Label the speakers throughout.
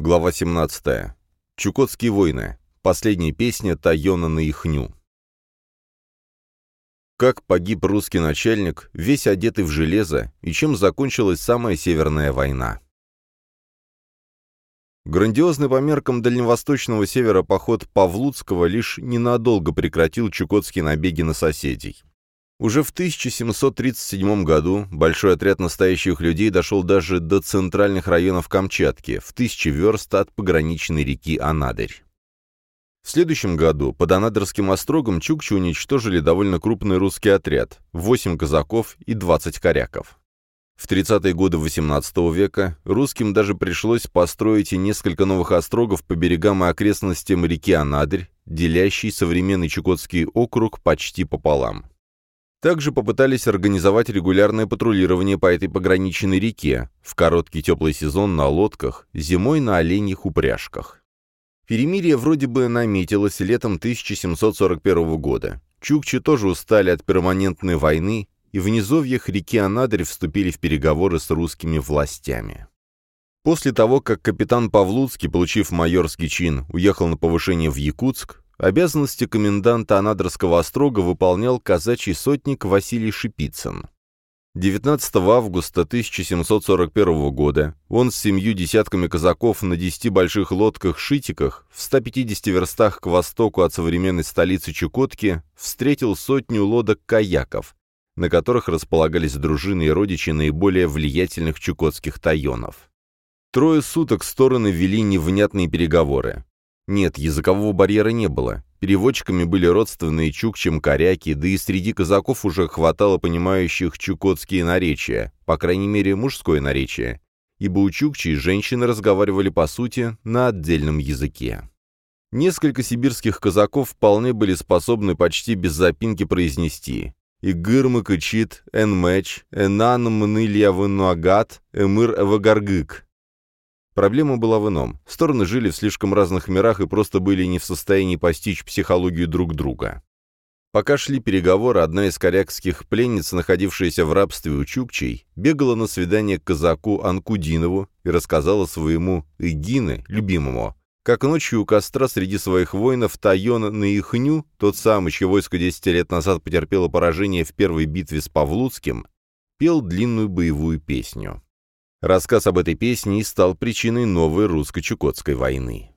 Speaker 1: Глава 17. Чукотские войны. Последняя песня Тайона на Ихню. Как погиб русский начальник, весь одетый в железо, и чем закончилась самая Северная война. Грандиозный по меркам дальневосточного севера поход Павлуцкого лишь ненадолго прекратил чукотские набеги на соседей. Уже в 1737 году большой отряд настоящих людей дошел даже до центральных районов Камчатки, в тысячи верст от пограничной реки Анадырь. В следующем году под Анадырским острогом чукчи уничтожили довольно крупный русский отряд – 8 казаков и 20 коряков. В 30-е годы XVIII века русским даже пришлось построить несколько новых острогов по берегам и окрестностям реки Анадырь, делящей современный Чукотский округ почти пополам. Также попытались организовать регулярное патрулирование по этой пограничной реке, в короткий теплый сезон на лодках, зимой на оленьих упряжках. Перемирие вроде бы наметилось летом 1741 года. Чукчи тоже устали от перманентной войны, и в низовьях реки Анадырь вступили в переговоры с русскими властями. После того, как капитан Павлуцкий, получив майорский чин, уехал на повышение в Якутск, Обязанности коменданта Анадырского острога выполнял казачий сотник Василий Шипицын. 19 августа 1741 года он с семью десятками казаков на десяти больших лодках-шитиках в 150 верстах к востоку от современной столицы Чукотки встретил сотню лодок-каяков, на которых располагались дружины и родичи наиболее влиятельных чукотских тайонов. Трое суток стороны вели невнятные переговоры. Нет, языкового барьера не было. Переводчиками были родственные чукчам коряки, да и среди казаков уже хватало понимающих чукотские наречия, по крайней мере, мужское наречие, ибо у чукчей женщины разговаривали, по сути, на отдельном языке. Несколько сибирских казаков вполне были способны почти без запинки произнести «Игыр мыкычит, энмэч, энан мнылья вынуагат, эмыр эвагаргык». Проблема была в ином. Стороны жили в слишком разных мирах и просто были не в состоянии постичь психологию друг друга. Пока шли переговоры, одна из корякских пленниц, находившаяся в рабстве у Чукчей, бегала на свидание к казаку Анкудинову и рассказала своему Игины, любимому, как ночью у костра среди своих воинов Тайон Наихню, тот самый, чье войско 10 лет назад потерпело поражение в первой битве с Павлуцким, пел длинную боевую песню. Рассказ об этой песне стал причиной новой русско-чукотской войны.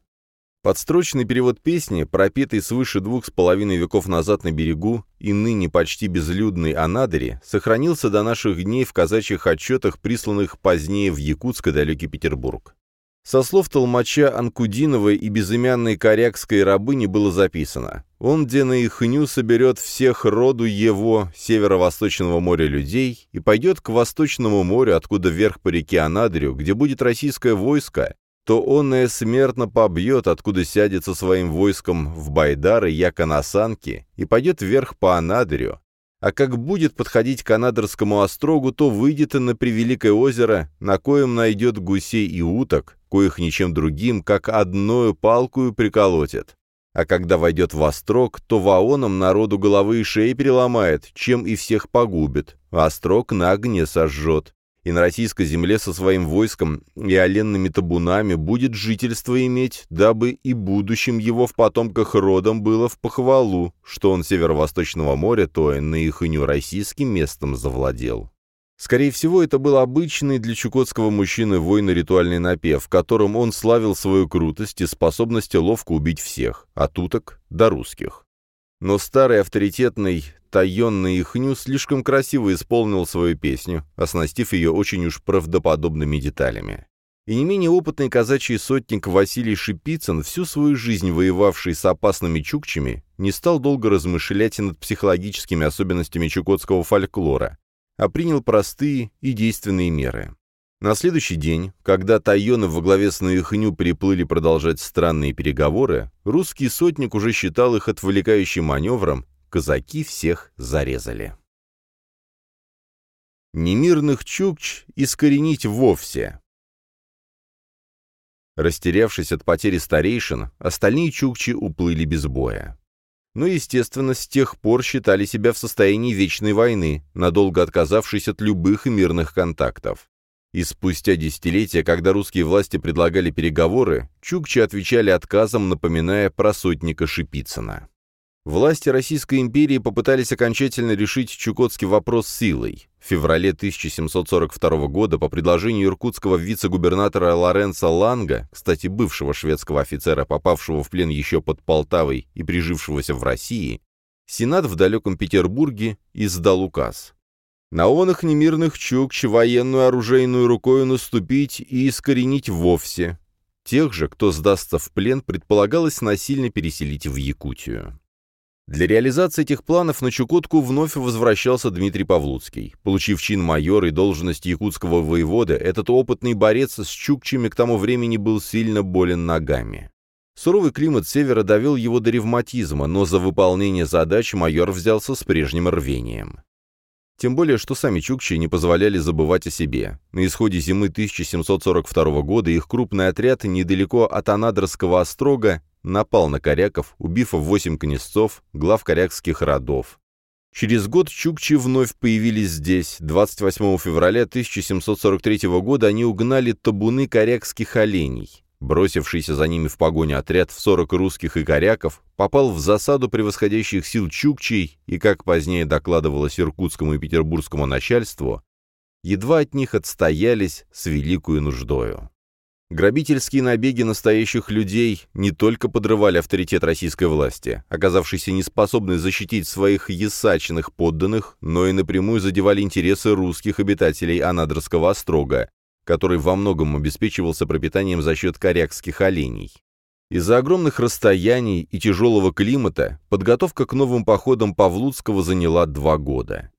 Speaker 1: Подстрочный перевод песни, пропетый свыше двух с половиной веков назад на берегу и ныне почти безлюдной Анадыре, сохранился до наших дней в казачьих отчетах, присланных позднее в Якутск и далекий Петербург. Со слов толмача Анкудиновой и безымянной корякской рабыни было записано «Он, где на ихню соберет всех роду его северо-восточного моря людей и пойдет к восточному морю, откуда вверх по реке Анадрю, где будет российское войско, то он и смертно побьет, откуда сядет со своим войском в Байдары, яко на санке, и пойдет вверх по Анадрю, а как будет подходить к Анадырскому острогу, то выйдет и на Превеликое озеро, на коем найдет гусей и уток, коих ничем другим, как одною палкою приколотит. А когда войдет в острог, то ваоном народу головы и шеи переломает, чем и всех погубит, а на огне сожжет и на российской земле со своим войском и оленными табунами будет жительство иметь, дабы и будущим его в потомках родом было в похвалу, что он северо-восточного моря, то и на ихню российским местом завладел. Скорее всего, это был обычный для чукотского мужчины воинно-ритуальный напев, в котором он славил свою крутость и способность ловко убить всех, от уток до русских. Но старый авторитетный Тайонный Ихню слишком красиво исполнил свою песню, оснастив ее очень уж правдоподобными деталями. И не менее опытный казачий сотник Василий Шипицын, всю свою жизнь воевавший с опасными чукчами, не стал долго размышлять над психологическими особенностями чукотского фольклора, а принял простые и действенные меры. На следующий день, когда Тайоны во главе с Наихню приплыли продолжать странные переговоры, русский сотник уже считал их отвлекающим маневром, казаки всех зарезали. Немирных чукч искоренить вовсе. Растерявшись от потери старейшин, остальные чукчи уплыли без боя. Но, естественно, с тех пор считали себя в состоянии вечной войны, надолго отказавшись от любых мирных контактов. И спустя десятилетия, когда русские власти предлагали переговоры, чукчи отвечали отказом, напоминая про сотника Шипицына. Власти Российской империи попытались окончательно решить чукотский вопрос силой. В феврале 1742 года по предложению иркутского вице-губернатора Лоренца Ланга, кстати, бывшего шведского офицера, попавшего в плен еще под Полтавой и прижившегося в России, Сенат в далеком Петербурге издал указ. На онах немирных чукч военную оружейную рукою наступить и искоренить вовсе. Тех же, кто сдастся в плен, предполагалось насильно переселить в Якутию. Для реализации этих планов на Чукотку вновь возвращался Дмитрий Павлуцкий. Получив чин майора и должность якутского воевода, этот опытный борец с чукчами к тому времени был сильно болен ногами. Суровый климат севера довел его до ревматизма, но за выполнение задач майор взялся с прежним рвением. Тем более, что сами чукчи не позволяли забывать о себе. На исходе зимы 1742 года их крупный отряд недалеко от Анадырского острога напал на коряков, убив восемь князцов, глав корякских родов. Через год чукчи вновь появились здесь. 28 февраля 1743 года они угнали табуны корякских оленей. Бросившийся за ними в погоню отряд в 40 русских и коряков попал в засаду превосходящих сил чукчей и, как позднее докладывалось иркутскому и петербургскому начальству, едва от них отстоялись с великою нуждою. Грабительские набеги настоящих людей не только подрывали авторитет российской власти, оказавшейся неспособной защитить своих ясачных подданных, но и напрямую задевали интересы русских обитателей Анадырского острога, который во многом обеспечивался пропитанием за счет корякских оленей. Из-за огромных расстояний и тяжелого климата подготовка к новым походам Павлуцкого заняла два года.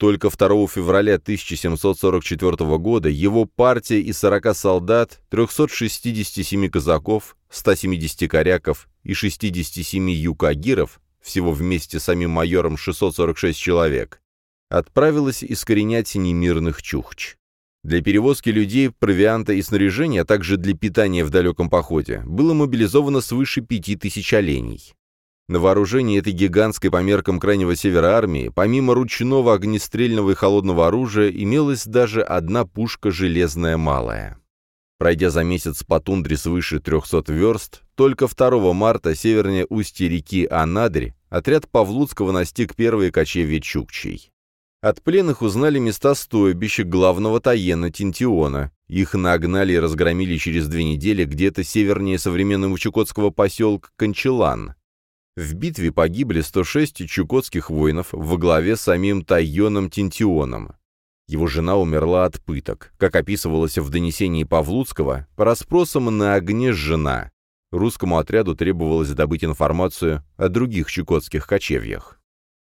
Speaker 1: Только 2 февраля 1744 года его партия из 40 солдат, 367 казаков, 170 коряков и 67 юкагиров, всего вместе с самим майором 646 человек, отправилась искоренять немирных чухч. Для перевозки людей, провианта и снаряжения, а также для питания в далеком походе, было мобилизовано свыше пяти тысяч оленей. На вооружении этой гигантской по меркам Крайнего Севера армии, помимо ручного огнестрельного и холодного оружия, имелась даже одна пушка «железная малая». Пройдя за месяц по тундре свыше 300 верст, только 2 марта севернее устья реки Анадырь отряд Павлуцкого настиг первые кочевья Чукчей. От пленных узнали места стойбища главного Таена Тинтиона. Их нагнали и разгромили через две недели где-то севернее современного чукотского поселка Кончелан. В битве погибли 106 чукотских воинов во главе с самим Тайоном Тинтионом. Его жена умерла от пыток. Как описывалось в донесении Павлуцкого, по расспросам на огне жена. Русскому отряду требовалось добыть информацию о других чукотских кочевьях.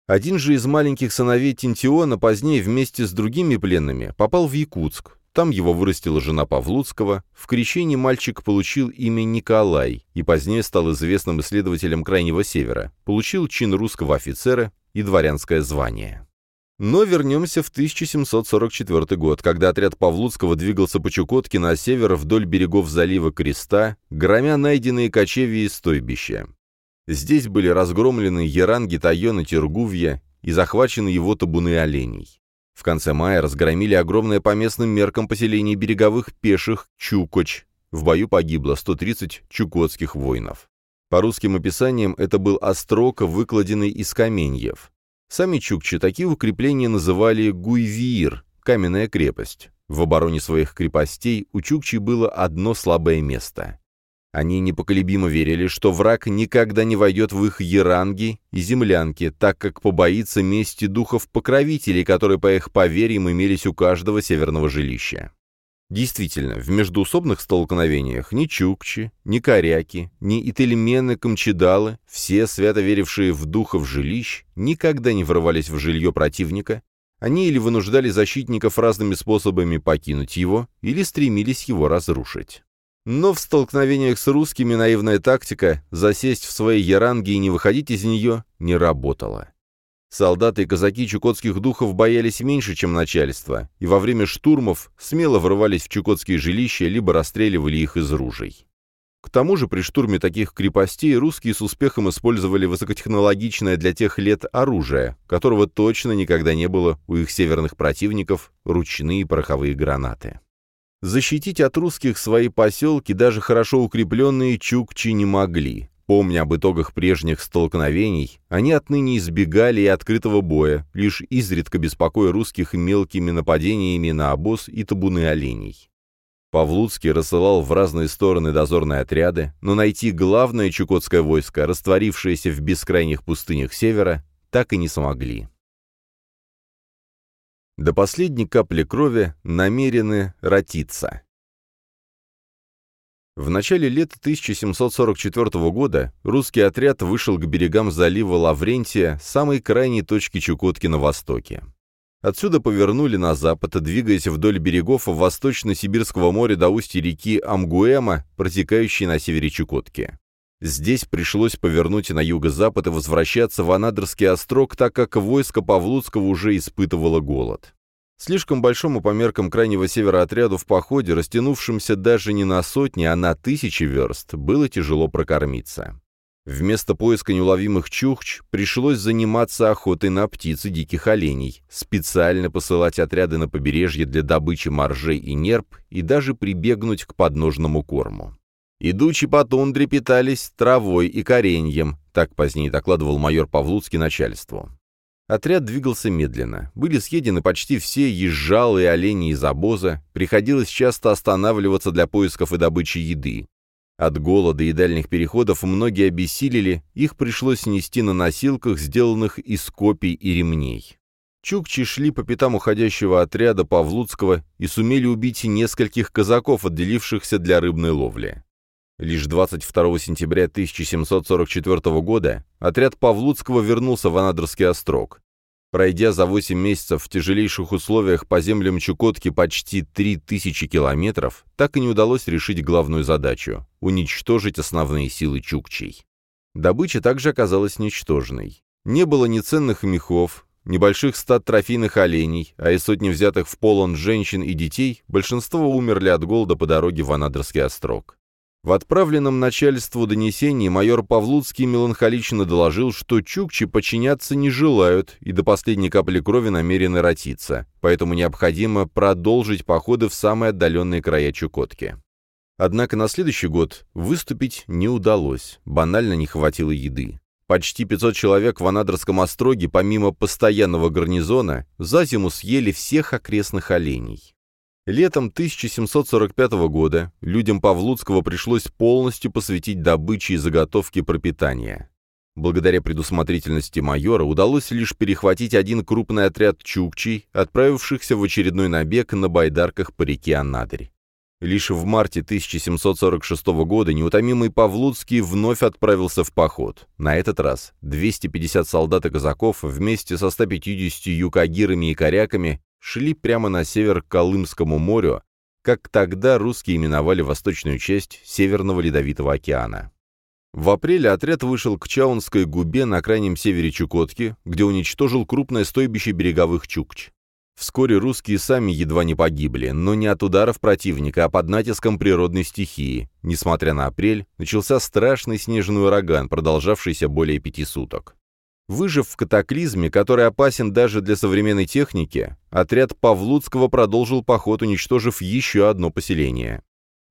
Speaker 1: Один же из маленьких сыновей Тинтиона позднее вместе с другими пленными попал в Якутск. Там его вырастила жена Павлуцкого. В крещении мальчик получил имя Николай и позднее стал известным исследователем Крайнего Севера. Получил чин русского офицера и дворянское звание. Но вернемся в 1744 год, когда отряд Павлуцкого двигался по Чукотке на север вдоль берегов залива Креста, громя найденные кочевья и стойбища. Здесь были разгромлены Яранги, Тайон и Тергувья и захвачены его табуны оленей. В конце мая разгромили огромное по местным меркам поселение береговых пеших Чукоч. В бою погибло 130 чукотских воинов. По русским описаниям это был острог, выкладенный из каменьев. Сами чукчи такие укрепления называли гуйвиир – каменная крепость. В обороне своих крепостей у чукчи было одно слабое место. Они непоколебимо верили, что враг никогда не войдет в их яранги и землянки, так как побоится мести духов-покровителей, которые, по их поверьям, имелись у каждого северного жилища. Действительно, в междуусобных столкновениях ни чукчи, ни коряки, ни ительмены-камчедалы, все свято верившие в духов жилищ, никогда не врывались в жилье противника, они или вынуждали защитников разными способами покинуть его, или стремились его разрушить. Но в столкновениях с русскими наивная тактика засесть в своей яранге и не выходить из нее не работала. Солдаты и казаки чукотских духов боялись меньше, чем начальство, и во время штурмов смело врывались в чукотские жилища, либо расстреливали их из ружей. К тому же при штурме таких крепостей русские с успехом использовали высокотехнологичное для тех лет оружие, которого точно никогда не было у их северных противников, ручные пороховые гранаты. Защитить от русских свои поселки даже хорошо укрепленные чукчи не могли. Помня об итогах прежних столкновений, они отныне избегали и открытого боя, лишь изредка беспокоя русских мелкими нападениями на обоз и табуны оленей. Павлуцкий рассылал в разные стороны дозорные отряды, но найти главное чукотское войско, растворившееся в бескрайних пустынях севера, так и не смогли. До последней капли крови намерены ратиться. В начале лета 1744 года русский отряд вышел к берегам залива Лаврентия, самой крайней точки Чукотки на востоке. Отсюда повернули на запад, двигаясь вдоль берегов Восточно-Сибирского моря до устья реки Амгуэма, протекающей на севере Чукотки. Здесь пришлось повернуть на юго-запад и возвращаться в Анадырский острог, так как войско Павлуцкого уже испытывало голод. Слишком большому по меркам крайнего севера отряду в походе, растянувшемся даже не на сотни, а на тысячи верст, было тяжело прокормиться. Вместо поиска неуловимых чухч пришлось заниматься охотой на птиц и диких оленей, специально посылать отряды на побережье для добычи моржей и нерп и даже прибегнуть к подножному корму. Идучи по тундре питались травой и кореньем, так позднее докладывал майор Павлуцкий начальству. Отряд двигался медленно. Были съедены почти все езжалые олени из обоза, приходилось часто останавливаться для поисков и добычи еды. От голода и дальних переходов многие обессилели, их пришлось нести на носилках, сделанных из копий и ремней. Чукчи шли по пятам уходящего отряда Павлуцкого и сумели убить нескольких казаков, отделившихся для рыбной ловли. Лишь 22 сентября 1744 года отряд Павлуцкого вернулся в Анадырский острог. Пройдя за 8 месяцев в тяжелейших условиях по землям Чукотки почти 3000 километров, так и не удалось решить главную задачу – уничтожить основные силы чукчей. Добыча также оказалась ничтожной. Не было ни ценных мехов, небольших стад трофейных оленей, а из сотни взятых в полон женщин и детей большинство умерли от голода по дороге в Анадырский острог. В отправленном начальству донесении майор Павлуцкий меланхолично доложил, что чукчи подчиняться не желают и до последней капли крови намерены ратиться, поэтому необходимо продолжить походы в самые отдаленные края Чукотки. Однако на следующий год выступить не удалось, банально не хватило еды. Почти 500 человек в Анадырском остроге, помимо постоянного гарнизона, за зиму съели всех окрестных оленей. Летом 1745 года людям Павлуцкого пришлось полностью посвятить добыче и заготовке пропитания. Благодаря предусмотрительности майора удалось лишь перехватить один крупный отряд чукчей, отправившихся в очередной набег на байдарках по реке Анадырь. Лишь в марте 1746 года неутомимый Павлуцкий вновь отправился в поход. На этот раз 250 солдат и казаков вместе со 150 юкагирами и коряками шли прямо на север к Колымскому морю, как тогда русские именовали восточную часть Северного Ледовитого океана. В апреле отряд вышел к Чаунской губе на крайнем севере Чукотки, где уничтожил крупное стойбище береговых чукч. Вскоре русские сами едва не погибли, но не от ударов противника, а под натиском природной стихии. Несмотря на апрель, начался страшный снежный ураган, продолжавшийся более пяти суток. Выжив в катаклизме, который опасен даже для современной техники, отряд Павлуцкого продолжил поход, уничтожив еще одно поселение.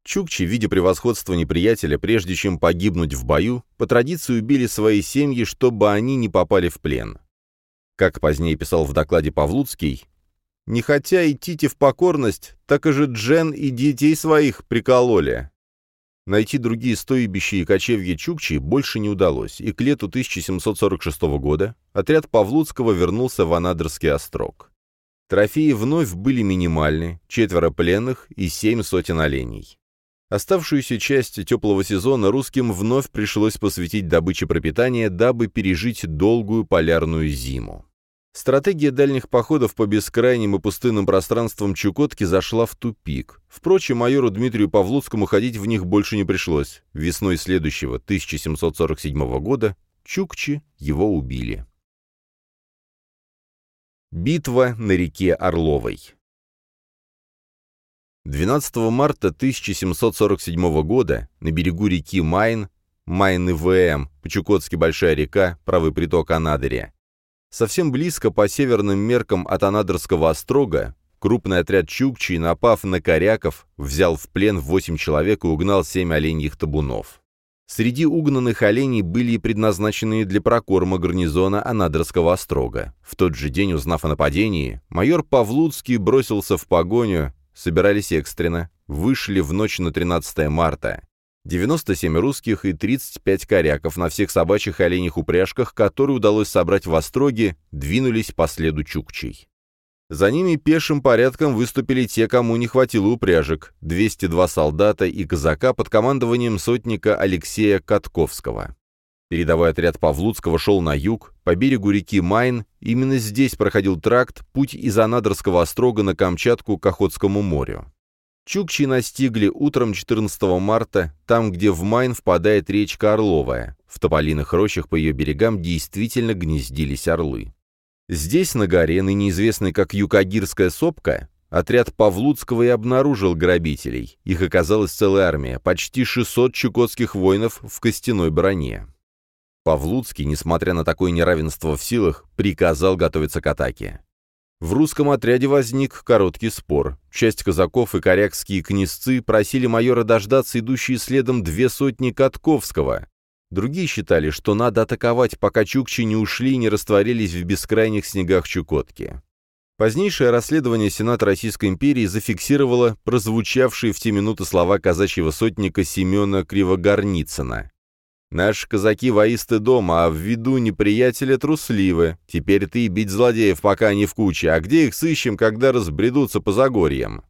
Speaker 1: Чукчи, видя превосходство неприятеля, прежде чем погибнуть в бою, по традиции убили свои семьи, чтобы они не попали в плен. Как позднее писал в докладе Павлуцкий, «Не хотя идти в покорность, так и же Джен и детей своих прикололи. Найти другие стойбища и кочевья Чукчи больше не удалось, и к лету 1746 года отряд Павлуцкого вернулся в Анадырский острог. Трофеи вновь были минимальны, четверо пленных и семь сотен оленей. Оставшуюся часть теплого сезона русским вновь пришлось посвятить добыче пропитания, дабы пережить долгую полярную зиму. Стратегия дальних походов по бескрайним и пустынным пространствам Чукотки зашла в тупик. Впрочем, майору Дмитрию Павлуцкому ходить в них больше не пришлось. Весной следующего, 1747 года, Чукчи его убили. Битва на реке Орловой 12 марта 1747 года на берегу реки Майн, Майн-ИВМ, по-чукотски Большая река, правый приток Анадыря, Совсем близко по северным меркам от Анадырского острога Крупный отряд Чукчи, напав на коряков, взял в плен 8 человек и угнал 7 оленьих табунов. Среди угнанных оленей были и предназначенные для прокорма гарнизона Анадырского острога. В тот же день, узнав о нападении, майор Павлуцкий бросился в погоню, собирались экстренно, вышли в ночь на 13 марта. 97 русских и 35 коряков на всех собачьих и оленях упряжках, которые удалось собрать в Остроге, двинулись по следу Чукчей. За ними пешим порядком выступили те, кому не хватило упряжек, 202 солдата и казака под командованием сотника Алексея Катковского. Передовой отряд Павлуцкого шел на юг, по берегу реки Майн, именно здесь проходил тракт, путь из Анадырского острога на Камчатку к Охотскому морю. Чукчи настигли утром 14 марта, там, где в Майн впадает речка Орловая. В тополиных рощах по ее берегам действительно гнездились орлы. Здесь, на горе, ныне известной как Юкагирская сопка, отряд Павлуцкого и обнаружил грабителей. Их оказалась целая армия, почти 600 чукотских воинов в костяной броне. Павлуцкий, несмотря на такое неравенство в силах, приказал готовиться к атаке. В русском отряде возник короткий спор. Часть казаков и корякские князцы просили майора дождаться идущие следом две сотни Катковского, Другие считали, что надо атаковать, пока чукчи не ушли и не растворились в бескрайних снегах Чукотки. Позднейшее расследование Сената Российской империи зафиксировало прозвучавшие в те минуты слова казачьего сотника Семена Кривогорницына. «Наши казаки воисты дома, а в виду неприятеля трусливы. Теперь ты бить злодеев, пока они в куче, а где их сыщем, когда разбредутся по Загорьям?»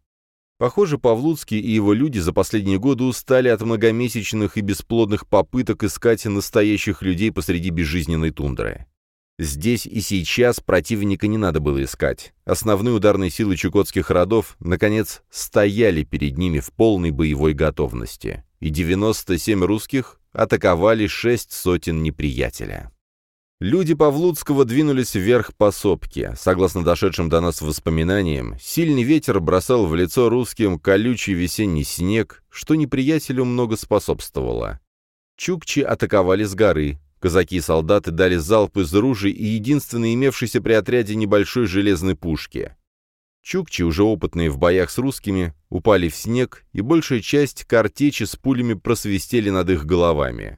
Speaker 1: Похоже, Павлуцкий и его люди за последние годы устали от многомесячных и бесплодных попыток искать настоящих людей посреди безжизненной тундры. Здесь и сейчас противника не надо было искать. Основные ударные силы чукотских родов, наконец, стояли перед ними в полной боевой готовности, и 97 русских атаковали шесть сотен неприятеля. Люди Павлуцкого двинулись вверх по сопке. Согласно дошедшим до нас воспоминаниям, сильный ветер бросал в лицо русским колючий весенний снег, что неприятелю много способствовало. Чукчи атаковали с горы. Казаки и солдаты дали залп из ружей и единственной имевшейся при отряде небольшой железной пушки. Чукчи, уже опытные в боях с русскими, упали в снег, и большая часть картечи с пулями просвистели над их головами.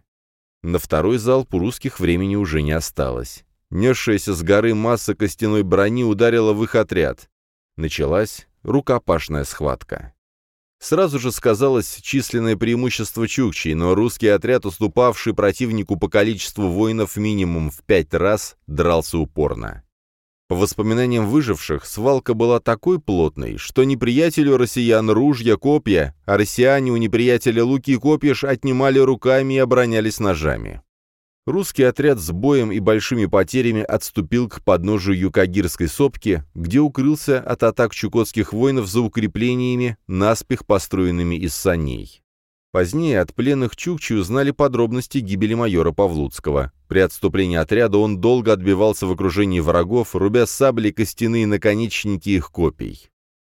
Speaker 1: На второй залп у русских времени уже не осталось. Несшаяся с горы масса костяной брони ударила в их отряд. Началась рукопашная схватка. Сразу же сказалось численное преимущество Чукчей, но русский отряд, уступавший противнику по количеству воинов минимум в пять раз, дрался упорно. По воспоминаниям выживших, свалка была такой плотной, что неприятелю россиян ружья, копья, а россияне у неприятеля луки и копья отнимали руками и оборонялись ножами. Русский отряд с боем и большими потерями отступил к подножию Юкагирской сопки, где укрылся от атак чукотских воинов за укреплениями, наспех построенными из саней. Позднее от пленных Чукчи узнали подробности гибели майора Павлуцкого. При отступлении отряда он долго отбивался в окружении врагов, рубя сабли костяные наконечники их копий.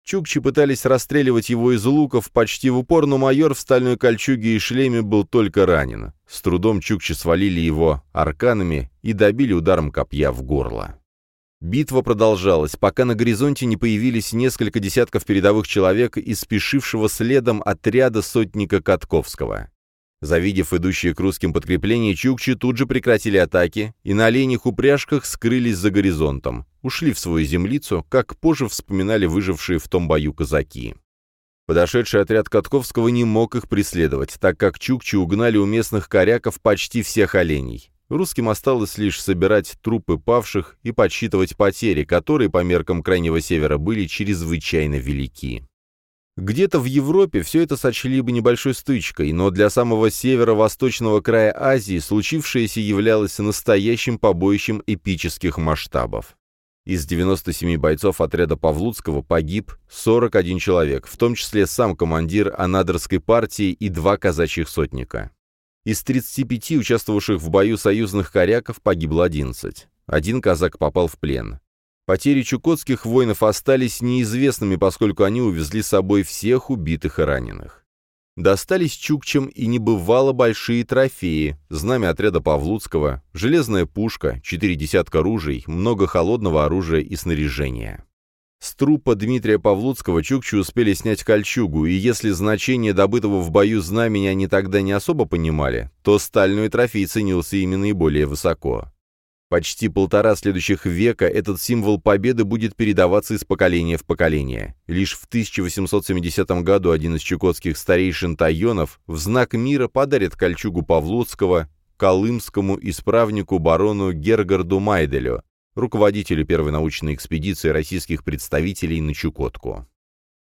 Speaker 1: Чукчи пытались расстреливать его из луков почти в упор, но майор в стальной кольчуге и шлеме был только ранен. С трудом Чукчи свалили его арканами и добили ударом копья в горло. Битва продолжалась, пока на горизонте не появились несколько десятков передовых человек из спешившего следом отряда сотника Катковского. Завидев идущие к русским подкрепления, чукчи тут же прекратили атаки и на оленях упряжках скрылись за горизонтом, ушли в свою землицу, как позже вспоминали выжившие в том бою казаки. Подошедший отряд Катковского не мог их преследовать, так как чукчи угнали у местных коряков почти всех оленей. Русским осталось лишь собирать трупы павших и подсчитывать потери, которые по меркам Крайнего Севера были чрезвычайно велики. Где-то в Европе все это сочли бы небольшой стычкой, но для самого северо-восточного края Азии случившееся являлось настоящим побоищем эпических масштабов. Из 97 бойцов отряда Павлуцкого погиб 41 человек, в том числе сам командир Анадырской партии и два казачьих сотника. Из 35 участвовавших в бою союзных коряков погибло 11. Один казак попал в плен. Потери чукотских воинов остались неизвестными, поскольку они увезли с собой всех убитых и раненых. Достались чукчам и небывало большие трофеи, знамя отряда Павлуцкого, железная пушка, четыре десятка ружей, много холодного оружия и снаряжения. С трупа Дмитрия Павлуцкого чукчи успели снять кольчугу, и если значение добытого в бою знамени они тогда не особо понимали, то стальной трофей ценился именно и более высоко. Почти полтора следующих века этот символ победы будет передаваться из поколения в поколение. Лишь в 1870 году один из чукотских старейшин Тайонов в знак мира подарит кольчугу Павлуцкого колымскому исправнику барону Гергарду Майделю, руководителю первой научной экспедиции российских представителей на Чукотку.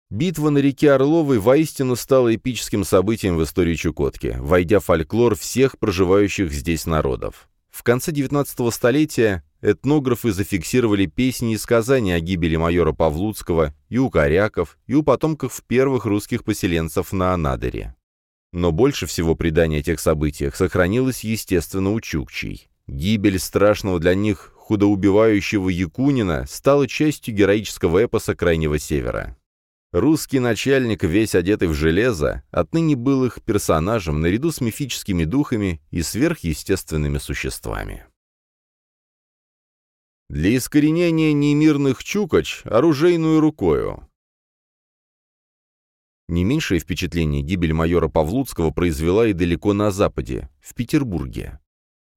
Speaker 1: Битва на реке Орловой воистину стала эпическим событием в истории Чукотки, войдя в фольклор всех проживающих здесь народов. В конце XIX столетия этнографы зафиксировали песни и сказания о гибели майора Павлуцкого и у коряков, и у потомков первых русских поселенцев на Анадыре. Но больше всего предания о тех событиях сохранилось, естественно, у чукчей. Гибель страшного для них худоубивающего Якунина стала частью героического эпоса Крайнего Севера. Русский начальник, весь одетый в железо, отныне был их персонажем наряду с мифическими духами и сверхъестественными существами. Для искоренения немирных чукач оружейную рукою. Не меньшее впечатление гибель майора Павлуцкого произвела и далеко на западе, в Петербурге.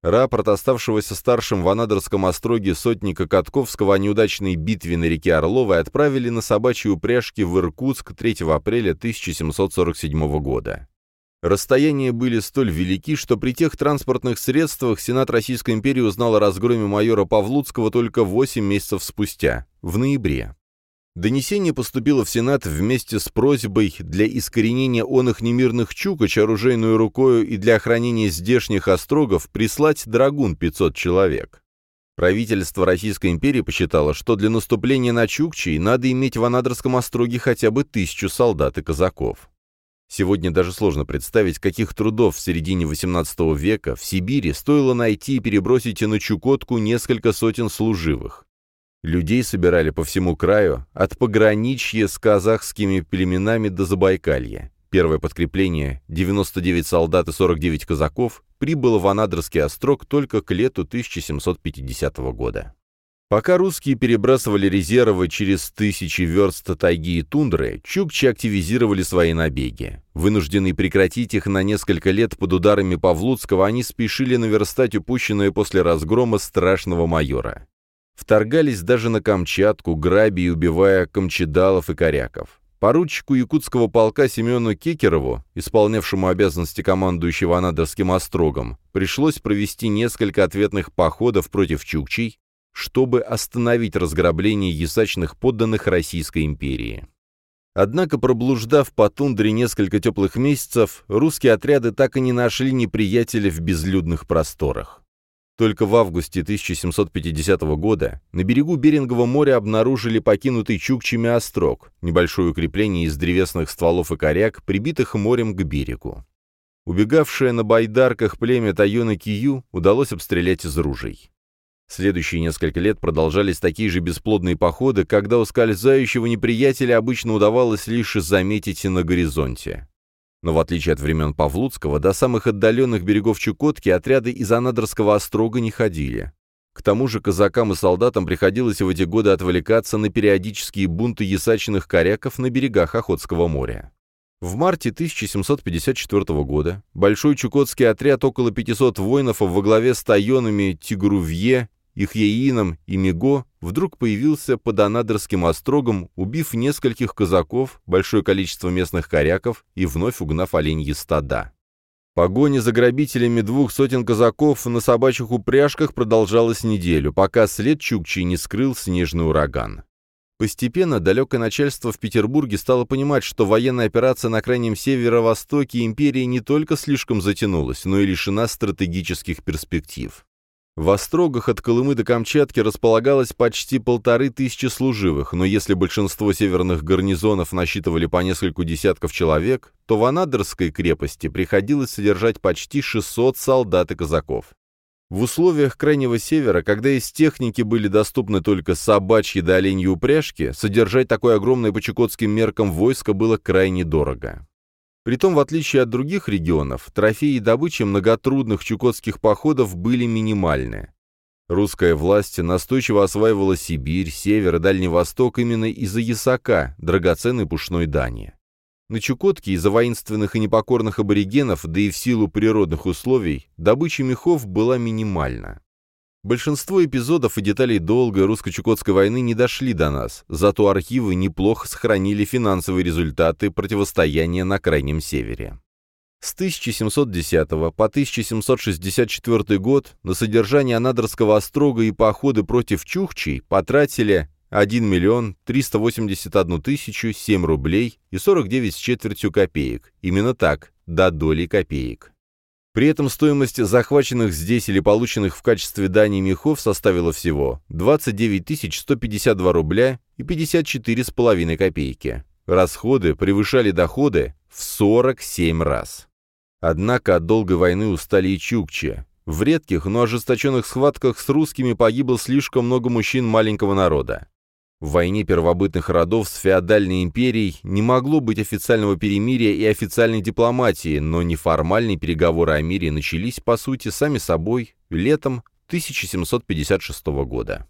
Speaker 1: Рапорт оставшегося старшим в Анадырском остроге сотника Катковского о неудачной битве на реке Орловой отправили на собачьи упряжки в Иркутск 3 апреля 1747 года. Расстояния были столь велики, что при тех транспортных средствах Сенат Российской империи узнал о разгроме майора Павлуцкого только 8 месяцев спустя, в ноябре. Донесение поступило в Сенат вместе с просьбой для искоренения он их немирных чукоч оружейную рукою и для охранения здешних острогов прислать драгун 500 человек. Правительство Российской империи посчитало, что для наступления на Чукчей надо иметь в Анадырском остроге хотя бы тысячу солдат и казаков. Сегодня даже сложно представить, каких трудов в середине XVIII века в Сибири стоило найти и перебросить на Чукотку несколько сотен служивых. Людей собирали по всему краю, от пограничья с казахскими племенами до Забайкалья. Первое подкрепление, 99 солдат и 49 казаков, прибыло в Анадырский острог только к лету 1750 года. Пока русские перебрасывали резервы через тысячи верст тайги и тундры, чукчи активизировали свои набеги. Вынужденные прекратить их на несколько лет под ударами Павлуцкого, они спешили наверстать упущенное после разгрома страшного майора. Вторгались даже на Камчатку, грабя и убивая камчедалов и коряков. Поручику якутского полка Семену Кекерову, исполнявшему обязанности командующего Анадырским острогом, пришлось провести несколько ответных походов против чукчей, чтобы остановить разграбление ясачных подданных Российской империи. Однако, проблуждав по тундре несколько теплых месяцев, русские отряды так и не нашли неприятеля в безлюдных просторах. Только в августе 1750 года на берегу Берингового моря обнаружили покинутый Чукчами острог, небольшое укрепление из древесных стволов и коряк, прибитых морем к берегу. Убегавшее на байдарках племя Тайона Кию удалось обстрелять из ружей. Следующие несколько лет продолжались такие же бесплодные походы, когда ускользающего неприятеля обычно удавалось лишь заметить на горизонте. Но в отличие от времен Павлуцкого, до самых отдаленных берегов Чукотки отряды из Анадырского острога не ходили. К тому же казакам и солдатам приходилось в эти годы отвлекаться на периодические бунты ясачных коряков на берегах Охотского моря. В марте 1754 года большой чукотский отряд около 500 воинов во главе с тайонами Тигрувье Ихьеином и Миго вдруг появился под Анадырским острогом, убив нескольких казаков, большое количество местных коряков и вновь угнав оленьи стада. Погоня за грабителями двух сотен казаков на собачьих упряжках продолжалась неделю, пока след Чукчи не скрыл снежный ураган. Постепенно далекое начальство в Петербурге стало понимать, что военная операция на крайнем северо-востоке империи не только слишком затянулась, но и лишена стратегических перспектив. В острогах от Колымы до Камчатки располагалось почти полторы тысячи служивых, но если большинство северных гарнизонов насчитывали по нескольку десятков человек, то в Анадырской крепости приходилось содержать почти 600 солдат и казаков. В условиях Крайнего Севера, когда из техники были доступны только собачьи да оленьи упряжки, содержать такое огромное по чукотским меркам войско было крайне дорого. Притом, в отличие от других регионов, трофеи и добыча многотрудных чукотских походов были минимальны. Русская власть настойчиво осваивала Сибирь, Север и Дальний Восток именно из-за ясака, драгоценной пушной дани. На Чукотке из-за воинственных и непокорных аборигенов, да и в силу природных условий, добыча мехов была минимальна. Большинство эпизодов и деталей долгой русско-чукотской войны не дошли до нас, зато архивы неплохо сохранили финансовые результаты противостояния на Крайнем Севере. С 1710 по 1764 год на содержание Анадырского острога и походы против Чукчей потратили 1 миллион 381 тысячу 7 рублей и 49 с четвертью копеек. Именно так, до доли копеек. При этом стоимость захваченных здесь или полученных в качестве дани мехов составила всего 29 152 рубля и 54 с половиной копейки. Расходы превышали доходы в 47 раз. Однако от долгой войны устали и чукчи. В редких, но ожесточенных схватках с русскими погибло слишком много мужчин маленького народа. В войне первобытных родов с феодальной империей не могло быть официального перемирия и официальной дипломатии, но неформальные переговоры о мире начались, по сути, сами собой летом 1756 года.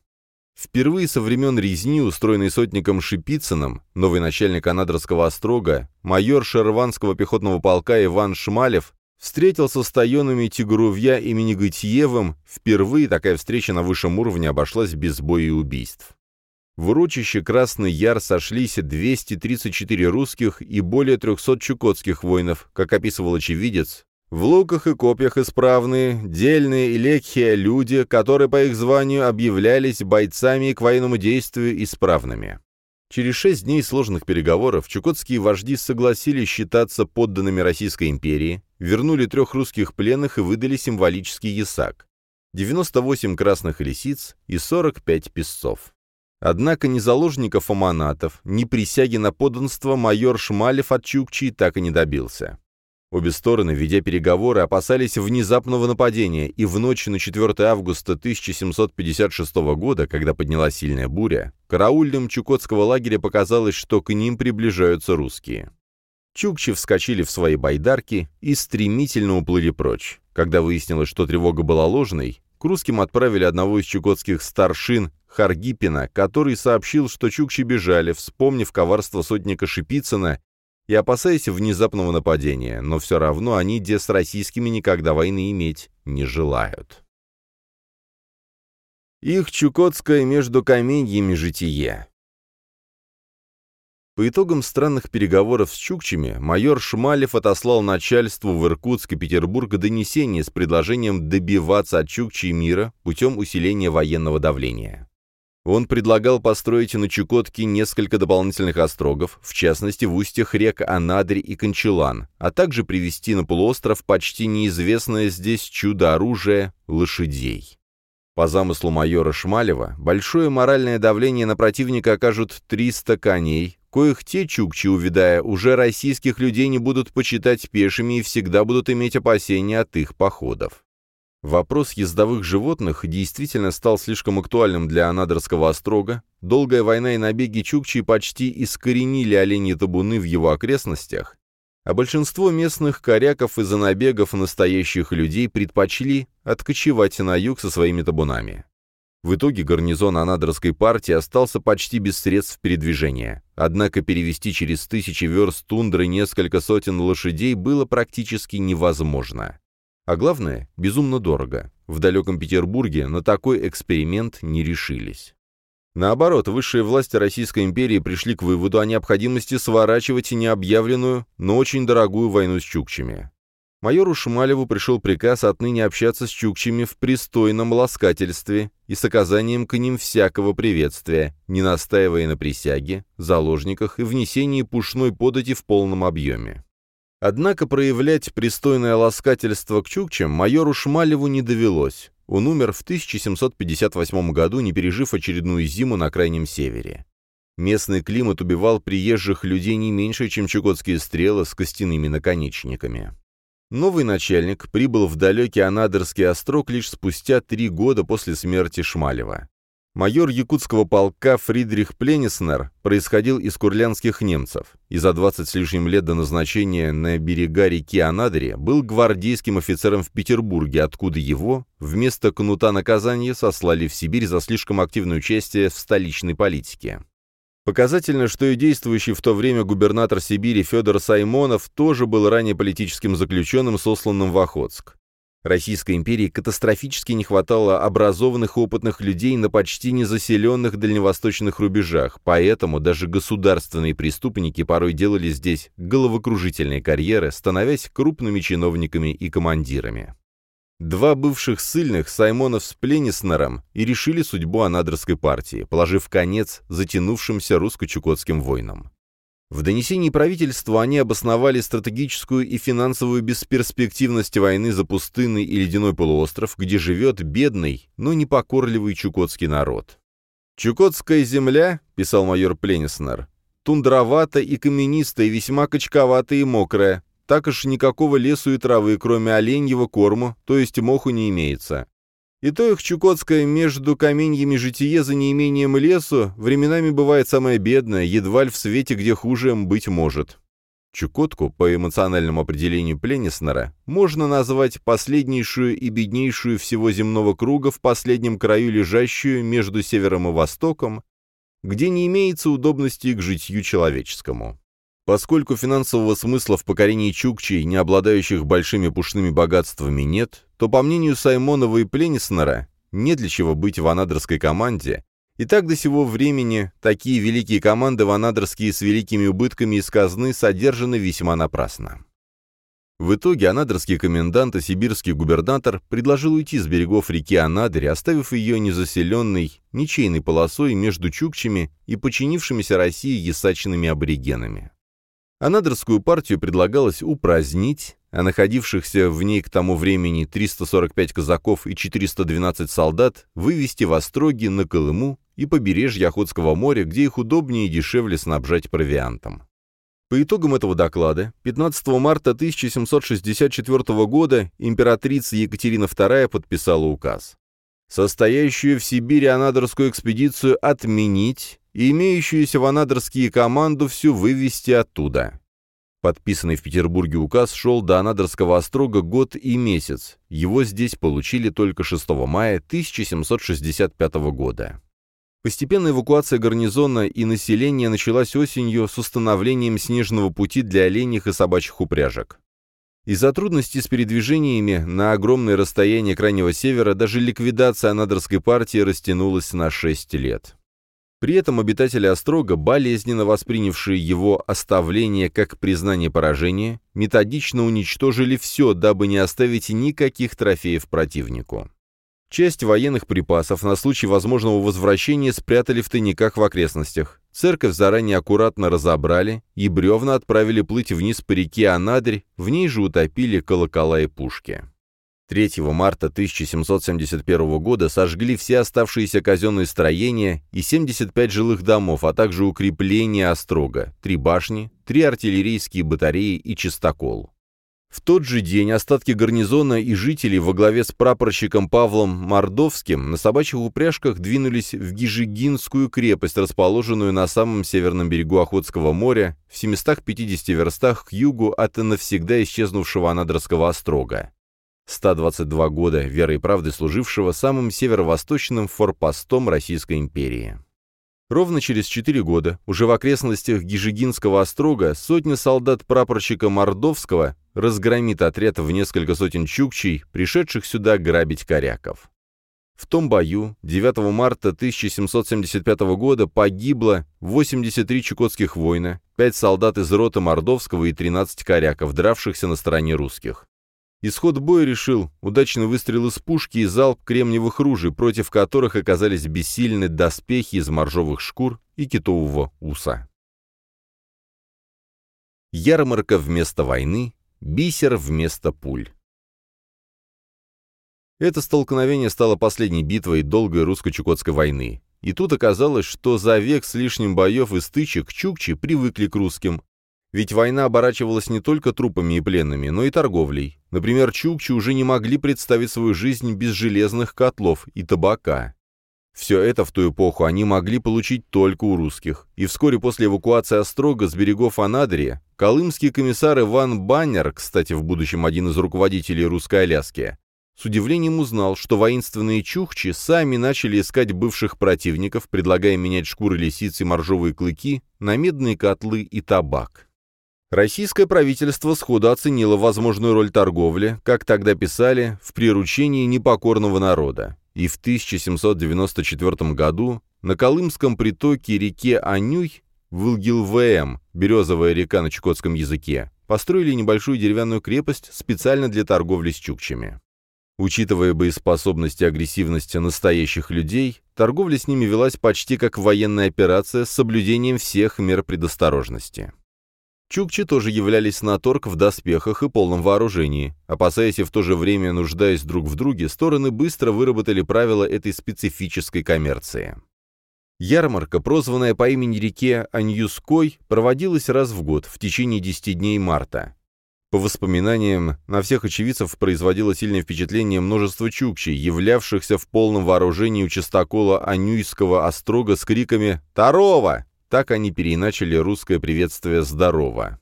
Speaker 1: Впервые со времен резни, устроенной сотником Шипицыным, новый начальник Анадырского острога, майор Шерванского пехотного полка Иван Шмалев встретился с тайонами Тигрувья имени Гытьевым, впервые такая встреча на высшем уровне обошлась без боя и убийств. В урочище Красный Яр сошлись 234 русских и более 300 чукотских воинов, как описывал очевидец, в луках и копьях исправные, дельные и легкие люди, которые по их званию объявлялись бойцами к военному действию исправными. Через шесть дней сложных переговоров чукотские вожди согласились считаться подданными Российской империи, вернули трех русских пленных и выдали символический ясак. 98 красных лисиц и 45 песцов. Однако ни заложников аманатов, ни присяги на подданство майор Шмалев от Чукчи так и не добился. Обе стороны, ведя переговоры, опасались внезапного нападения, и в ночь на 4 августа 1756 года, когда поднялась сильная буря, караульным чукотского лагеря показалось, что к ним приближаются русские. Чукчи вскочили в свои байдарки и стремительно уплыли прочь. Когда выяснилось, что тревога была ложной, к русским отправили одного из чукотских старшин Харгипина, который сообщил, что чукчи бежали, вспомнив коварство сотника Шипицына и опасаясь внезапного нападения, но все равно они где с российскими никогда войны иметь не желают. Их чукотское между каменьями житие. По итогам странных переговоров с чукчами майор Шмалев отослал начальству в Иркутск и Петербург донесение с предложением добиваться от чукчей мира путем усиления военного давления. Он предлагал построить на Чукотке несколько дополнительных острогов, в частности в устьях рек Анадырь и Кончелан, а также привести на полуостров почти неизвестное здесь чудо-оружие – лошадей. По замыслу майора Шмалева, большое моральное давление на противника окажут 300 коней, коих те чукчи, увидая, уже российских людей не будут почитать пешими и всегда будут иметь опасения от их походов. Вопрос ездовых животных действительно стал слишком актуальным для Анадырского острога. Долгая война и набеги Чукчи почти искоренили оленьи табуны в его окрестностях, а большинство местных коряков из-за набегов настоящих людей предпочли откочевать на юг со своими табунами. В итоге гарнизон Анадырской партии остался почти без средств передвижения. Однако перевести через тысячи верст тундры несколько сотен лошадей было практически невозможно. А главное, безумно дорого. В далеком Петербурге на такой эксперимент не решились. Наоборот, высшие власти Российской империи пришли к выводу о необходимости сворачивать необъявленную, но очень дорогую войну с чукчами. Майору Шмалеву пришел приказ отныне общаться с чукчами в пристойном ласкательстве и с оказанием к ним всякого приветствия, не настаивая на присяге, заложниках и внесении пушной подати в полном объеме. Однако проявлять пристойное ласкательство к чукчам майору Шмалеву не довелось. Он умер в 1758 году, не пережив очередную зиму на Крайнем Севере. Местный климат убивал приезжих людей не меньше, чем чукотские стрелы с костяными наконечниками. Новый начальник прибыл в далекий Анадырский острог лишь спустя три года после смерти Шмалева. Майор якутского полка Фридрих Плениснер происходил из курлянских немцев и за 20 с лишним лет до назначения на берега реки Анадыре был гвардейским офицером в Петербурге, откуда его вместо кнута наказания сослали в Сибирь за слишком активное участие в столичной политике. Показательно, что и действующий в то время губернатор Сибири Федор Саймонов тоже был ранее политическим заключенным, сосланным в Охотск. Российской империи катастрофически не хватало образованных опытных людей на почти незаселенных дальневосточных рубежах, поэтому даже государственные преступники порой делали здесь головокружительные карьеры, становясь крупными чиновниками и командирами. Два бывших ссыльных, Саймонов с Плениснером, и решили судьбу анадырской партии, положив конец затянувшимся русско-чукотским войнам. В донесении правительства они обосновали стратегическую и финансовую бесперспективность войны за пустынный и ледяной полуостров, где живет бедный, но непокорливый чукотский народ. «Чукотская земля», — писал майор Плениснер, — «тундровата и каменистая, весьма качковатая и мокрая, так уж никакого лесу и травы, кроме оленьего корму, то есть моху не имеется. И то их чукотское между каменьями житие за неимением лесу временами бывает самое бедное, едва ли в свете, где хуже быть может. Чукотку, по эмоциональному определению Плениснера, можно назвать последнейшую и беднейшую всего земного круга в последнем краю лежащую между севером и востоком, где не имеется удобности к житью человеческому. Поскольку финансового смысла в покорении чукчей, не обладающих большими пушными богатствами, нет, то, по мнению Саймонова и Плениснера, нет для чего быть в анадырской команде, и так до сего времени такие великие команды ванадырские с великими убытками из казны содержаны весьма напрасно. В итоге анадырский комендант и сибирский губернатор предложил уйти с берегов реки Анадырь, оставив ее незаселенной, ничейной полосой между чукчами и подчинившимися России ясачными аборигенами. Анадырскую партию предлагалось упразднить, а находившихся в ней к тому времени 345 казаков и 412 солдат вывести в Остроги на Колыму и побережье Охотского моря, где их удобнее и дешевле снабжать провиантом. По итогам этого доклада, 15 марта 1764 года императрица Екатерина II подписала указ. Состоящую в Сибири анадырскую экспедицию отменить и имеющуюся в Анадырские команду всю вывести оттуда. Подписанный в Петербурге указ шел до Анадырского острога год и месяц. Его здесь получили только 6 мая 1765 года. Постепенная эвакуация гарнизона и населения началась осенью с установлением снежного пути для оленях и собачьих упряжек. Из-за трудностей с передвижениями на огромное расстояние крайнего севера даже ликвидация Анадырской партии растянулась на 6 лет. При этом обитатели Острога, болезненно воспринявшие его оставление как признание поражения, методично уничтожили все, дабы не оставить никаких трофеев противнику. Часть военных припасов на случай возможного возвращения спрятали в тайниках в окрестностях. Церковь заранее аккуратно разобрали, и бревна отправили плыть вниз по реке Анадырь, в ней же утопили колокола и пушки. 3 марта 1771 года сожгли все оставшиеся казенные строения и 75 жилых домов, а также укрепления Острога, три башни, три артиллерийские батареи и чистокол. В тот же день остатки гарнизона и жителей во главе с прапорщиком Павлом Мордовским на собачьих упряжках двинулись в Гижигинскую крепость, расположенную на самом северном берегу Охотского моря, в 750 верстах к югу от навсегда исчезнувшего Анадырского острога. 122 года верой и правдой служившего самым северо-восточным форпостом Российской империи. Ровно через четыре года, уже в окрестностях Гижигинского острога, сотня солдат прапорщика Мордовского разгромит отряд в несколько сотен чукчей, пришедших сюда грабить коряков. В том бою 9 марта 1775 года погибло 83 чукотских воина, 5 солдат из роты Мордовского и 13 коряков, дравшихся на стороне русских. Исход боя решил удачный выстрел из пушки и залп кремниевых ружей, против которых оказались бессильны доспехи из моржовых шкур и китового уса. Ярмарка вместо войны, бисер вместо пуль. Это столкновение стало последней битвой долгой русско-чукотской войны. И тут оказалось, что за век с лишним боев и стычек чукчи привыкли к русским, ведь война оборачивалась не только трупами и пленными, но и торговлей. Например, чукчи уже не могли представить свою жизнь без железных котлов и табака. Все это в ту эпоху они могли получить только у русских, и вскоре после эвакуации Острога с берегов Анадыря колымский комиссар Иван Баннер, кстати, в будущем один из руководителей русской Аляски, с удивлением узнал, что воинственные чухчи сами начали искать бывших противников, предлагая менять шкуры лисиц и моржовые клыки на медные котлы и табак. Российское правительство сходу оценило возможную роль торговли, как тогда писали, в приручении непокорного народа и в 1794 году на Колымском притоке реке Анюй в Илгилвэм, березовая река на чукотском языке, построили небольшую деревянную крепость специально для торговли с чукчами. Учитывая боеспособность и агрессивность настоящих людей, торговля с ними велась почти как военная операция с соблюдением всех мер предосторожности. Чукчи тоже являлись на торг в доспехах и полном вооружении. Опасаясь и в то же время нуждаясь друг в друге, стороны быстро выработали правила этой специфической коммерции. Ярмарка, прозванная по имени реке Аньюской, проводилась раз в год, в течение 10 дней марта. По воспоминаниям, на всех очевидцев производило сильное впечатление множество чукчей, являвшихся в полном вооружении у частокола Анюйского острога с криками «Тарова!» Так они переиначили русское приветствие «здорово».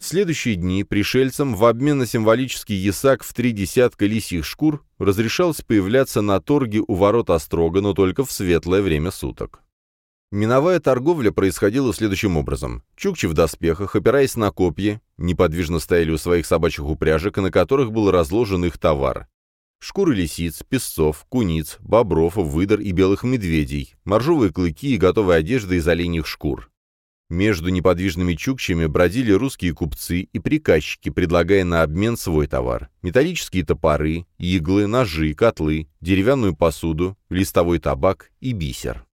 Speaker 1: В следующие дни пришельцам в обмен на символический ясак в три десятка лисьих шкур разрешалось появляться на торге у ворот Острога, но только в светлое время суток. Миновая торговля происходила следующим образом. Чукчи в доспехах, опираясь на копья, неподвижно стояли у своих собачьих упряжек, на которых был разложен их товар. Шкуры лисиц, песцов, куниц, бобров, выдор и белых медведей, моржовые клыки и готовая одежда из оленьих шкур. Между неподвижными чукчами бродили русские купцы и приказчики, предлагая на обмен свой товар. Металлические топоры, иглы, ножи, котлы, деревянную посуду, листовой табак и бисер.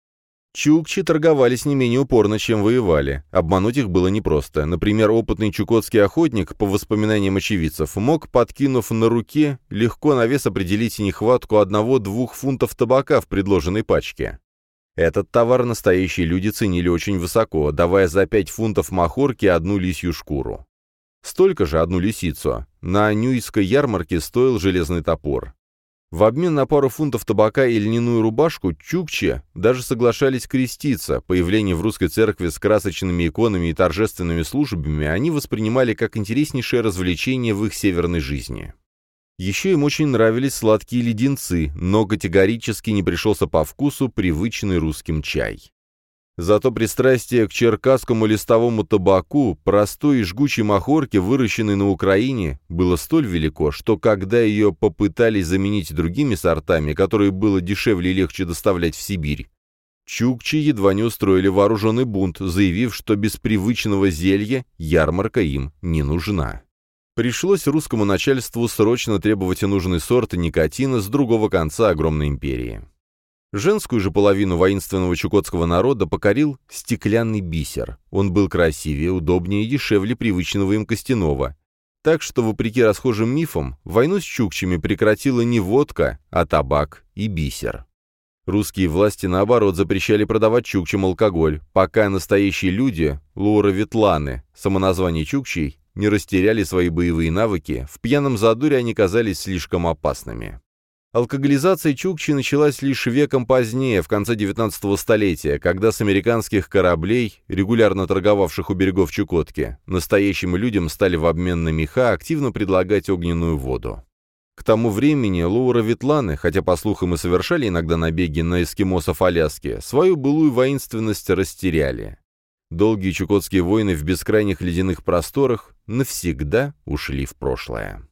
Speaker 1: Чукчи торговались не менее упорно, чем воевали. Обмануть их было непросто. Например, опытный чукотский охотник, по воспоминаниям очевидцев, мог, подкинув на руке, легко на вес определить нехватку одного-двух фунтов табака в предложенной пачке. Этот товар настоящие люди ценили очень высоко, давая за пять фунтов махорки одну лисью шкуру. Столько же одну лисицу. На Нюйской ярмарке стоил железный топор. В обмен на пару фунтов табака и льняную рубашку чукчи даже соглашались креститься. Появление в русской церкви с красочными иконами и торжественными службами они воспринимали как интереснейшее развлечение в их северной жизни. Еще им очень нравились сладкие леденцы, но категорически не пришелся по вкусу привычный русским чай. Зато пристрастие к черкасскому листовому табаку, простой и жгучей махорке, выращенной на Украине, было столь велико, что когда ее попытались заменить другими сортами, которые было дешевле и легче доставлять в Сибирь, чукчи едва не устроили вооруженный бунт, заявив, что без привычного зелья ярмарка им не нужна. Пришлось русскому начальству срочно требовать нужный сорт никотина с другого конца огромной империи. Женскую же половину воинственного чукотского народа покорил стеклянный бисер. Он был красивее, удобнее и дешевле привычного им костяного. Так что, вопреки расхожим мифам, войну с чукчами прекратила не водка, а табак и бисер. Русские власти, наоборот, запрещали продавать чукчам алкоголь, пока настоящие люди, лура-ветланы, самоназвание чукчей, не растеряли свои боевые навыки, в пьяном задуре они казались слишком опасными. Алкоголизация Чукчи началась лишь веком позднее, в конце 19 столетия, когда с американских кораблей, регулярно торговавших у берегов Чукотки, настоящим людям стали в обмен на меха активно предлагать огненную воду. К тому времени лоура-ветланы, хотя по слухам и совершали иногда набеги на эскимосов Аляски, свою былую воинственность растеряли. Долгие чукотские войны в бескрайних ледяных просторах навсегда ушли в прошлое.